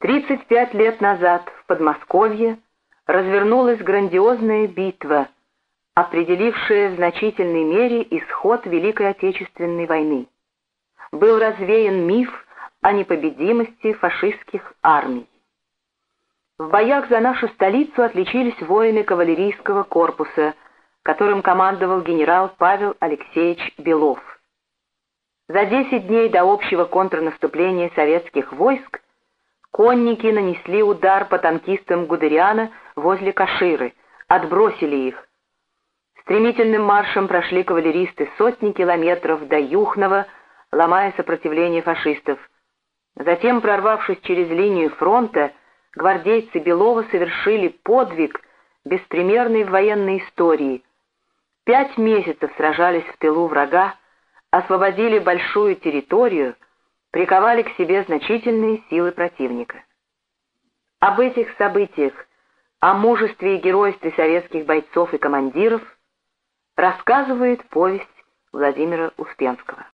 35 лет назад в Подмосковье развернулась грандиозная битва, определившая в значительной мере исход Великой Отечественной войны. Был развеян миф о непобедимости фашистских армий. В боях за нашу столицу отличились воины кавалерийского корпуса, которым командовал генерал Павел Алексеевич Белов. За 10 дней до общего контрнаступления советских войск Конники нанесли удар по танкистам Гудериана возле Каширы, отбросили их. Стремительным маршем прошли кавалеристы сотни километров до Юхнова, ломая сопротивление фашистов. Затем, прорвавшись через линию фронта, гвардейцы Белова совершили подвиг, беспримерный в военной истории. Пять месяцев сражались в тылу врага, освободили большую территорию — приковали к себе значительные силы противника. Об этих событиях, о мужестве и геройстве советских бойцов и командиров рассказывает повесть Владимира Успенского.